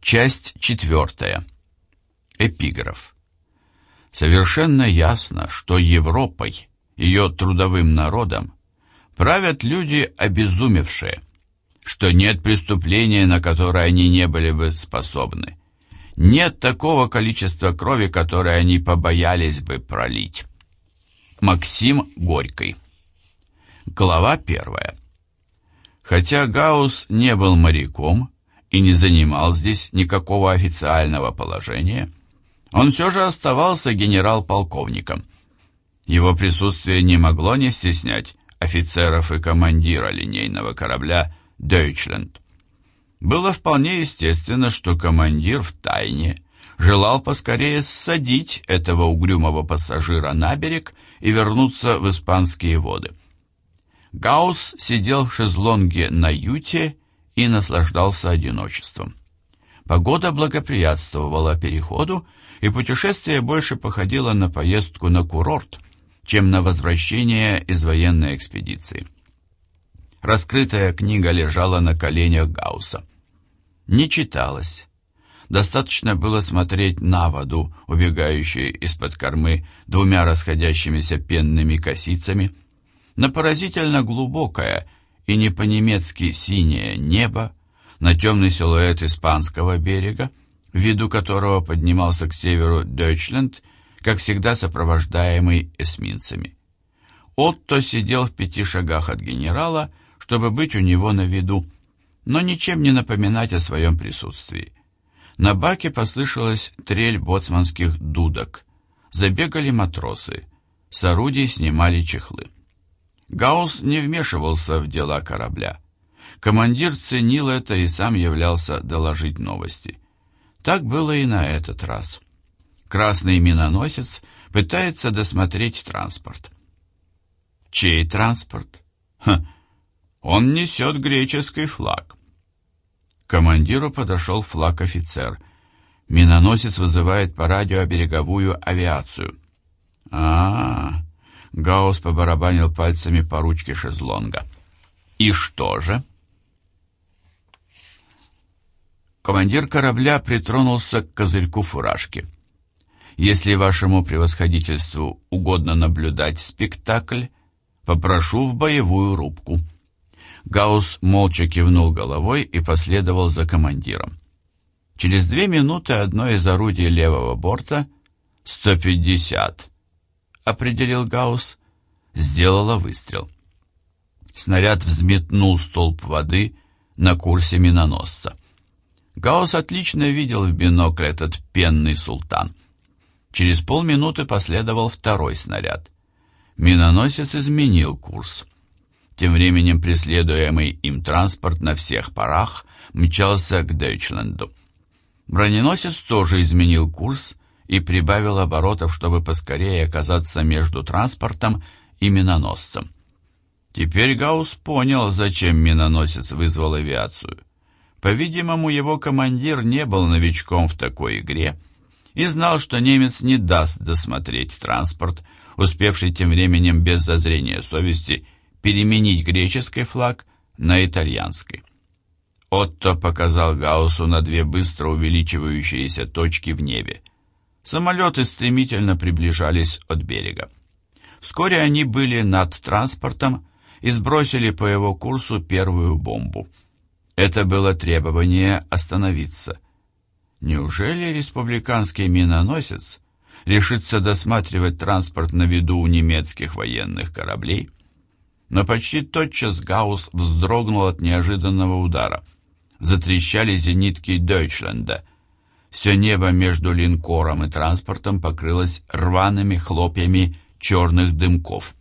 Часть четвертая. Эпиграф. Совершенно ясно, что Европой, ее трудовым народом, правят люди обезумевшие, что нет преступления, на которое они не были бы способны. Нет такого количества крови, которое они побоялись бы пролить. Максим Горький. Глава первая. Хотя Гаус не был моряком и не занимал здесь никакого официального положения, он все же оставался генерал-полковником. Его присутствие не могло не стеснять офицеров и командира линейного корабля «Дойчленд». Было вполне естественно, что командир в тайне желал поскорее ссадить этого угрюмого пассажира на берег и вернуться в испанские воды. Гаус сидел в шезлонге на юте и наслаждался одиночеством. Погода благоприятствовала переходу, и путешествие больше походило на поездку на курорт, чем на возвращение из военной экспедиции. Раскрытая книга лежала на коленях Гаусса. Не читалась. Достаточно было смотреть на воду, убегающую из-под кормы двумя расходящимися пенными косицами – на поразительно глубокое и не по-немецки синее небо, на темный силуэт испанского берега, в виду которого поднимался к северу Дойчленд, как всегда сопровождаемый эсминцами. Отто сидел в пяти шагах от генерала, чтобы быть у него на виду, но ничем не напоминать о своем присутствии. На баке послышалась трель боцманских дудок. Забегали матросы. С орудий снимали чехлы. Гаус не вмешивался в дела корабля. Командир ценил это и сам являлся доложить новости. Так было и на этот раз. Красный миноносец пытается досмотреть транспорт. Чей транспорт? Ха, он несет греческий флаг. Командиру подошел флаг-офицер. Миноносец вызывает по радио береговую авиацию. А, -а, -а Гаус побарабанил пальцами по ручке шезлонга. «И что же?» Командир корабля притронулся к козырьку фуражки. «Если вашему превосходительству угодно наблюдать спектакль, попрошу в боевую рубку». Гаус молча кивнул головой и последовал за командиром. Через две минуты одно из орудий левого борта, 150, определил Гаусс, сделала выстрел. Снаряд взметнул столб воды на курсе миноносца. Гаусс отлично видел в бинокль этот пенный султан. Через полминуты последовал второй снаряд. Миноносец изменил курс. Тем временем преследуемый им транспорт на всех парах мчался к Дойчленду. Броненосец тоже изменил курс и прибавил оборотов, чтобы поскорее оказаться между транспортом и миноносцем. Теперь Гаус понял, зачем миноносец вызвал авиацию. По-видимому, его командир не был новичком в такой игре и знал, что немец не даст досмотреть транспорт, успевший тем временем без зазрения совести переменить греческий флаг на итальянский. Отто показал Гауссу на две быстро увеличивающиеся точки в небе. Самолеты стремительно приближались от берега. Вскоре они были над транспортом и сбросили по его курсу первую бомбу. Это было требование остановиться. Неужели республиканский миноносец решится досматривать транспорт на виду у немецких военных кораблей? Но почти тотчас Гаусс вздрогнул от неожиданного удара. Затрещали зенитки Дойчленда — все небо между линкором и транспортом покрылось рваными хлопьями черных дымков.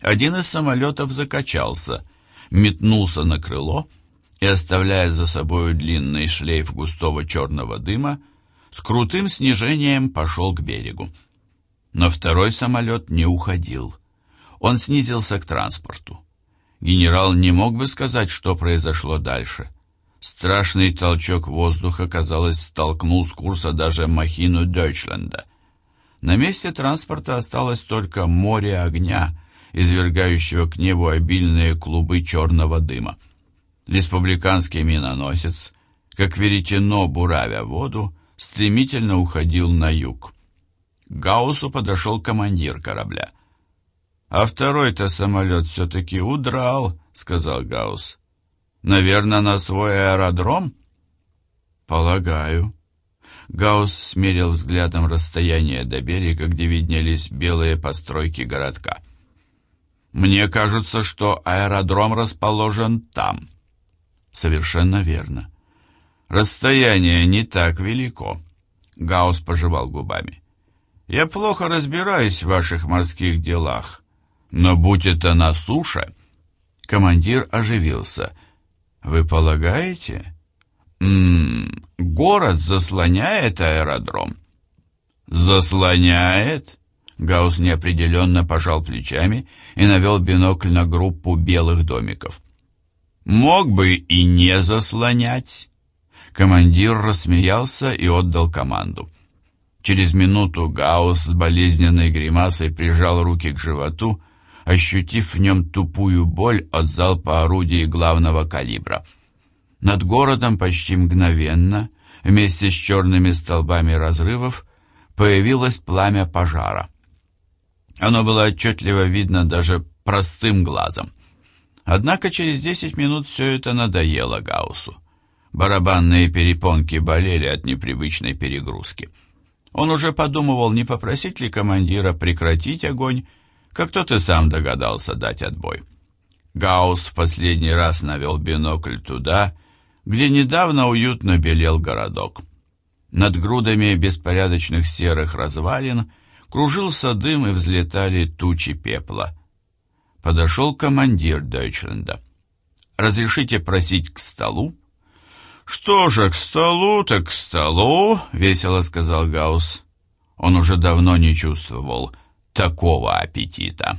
Один из самолетов закачался, метнулся на крыло и, оставляя за собой длинный шлейф густого черного дыма, с крутым снижением пошел к берегу. Но второй самолет не уходил. Он снизился к транспорту. Генерал не мог бы сказать, что произошло дальше — Страшный толчок воздуха, казалось, столкнул с курса даже махину Дойчленда. На месте транспорта осталось только море огня, извергающего к небу обильные клубы черного дыма. Республиканский миноносец, как веретено, буравя воду, стремительно уходил на юг. К Гауссу подошел командир корабля. «А второй-то самолет все-таки удрал», — сказал Гаусс. «Наверное, на свой аэродром?» «Полагаю». Гаусс смерил взглядом расстояние до берега, где виднелись белые постройки городка. «Мне кажется, что аэродром расположен там». «Совершенно верно». «Расстояние не так велико», — Гаусс пожевал губами. «Я плохо разбираюсь в ваших морских делах, но будь это на суше...» Командир оживился. «Вы полагаете?» М -м, город заслоняет аэродром. Заслоняет? Гаус неопределенно пожал плечами и навел бинокль на группу белых домиков. Мог бы и не заслонять. Командир рассмеялся и отдал команду. Через минуту Гаус с болезненной гримасой прижал руки к животу, ощутив в нем тупую боль от залпа орудий главного калибра — над городом почти мгновенно, вместе с черными столбами разрывов, появилось пламя пожара. Оно было отчетливо видно даже простым глазом. Однако через десять минут все это надоело Гауссу. Барабанные перепонки болели от непривычной перегрузки. Он уже подумывал, не попросить ли командира прекратить огонь, как тот и сам догадался дать отбой. Гаусс в последний раз навел бинокль туда, где недавно уютно белел городок. Над грудами беспорядочных серых развалин кружился дым и взлетали тучи пепла. Подошел командир Дойчленда. «Разрешите просить к столу?» «Что же, к столу, так к столу», — весело сказал Гаус. Он уже давно не чувствовал такого аппетита.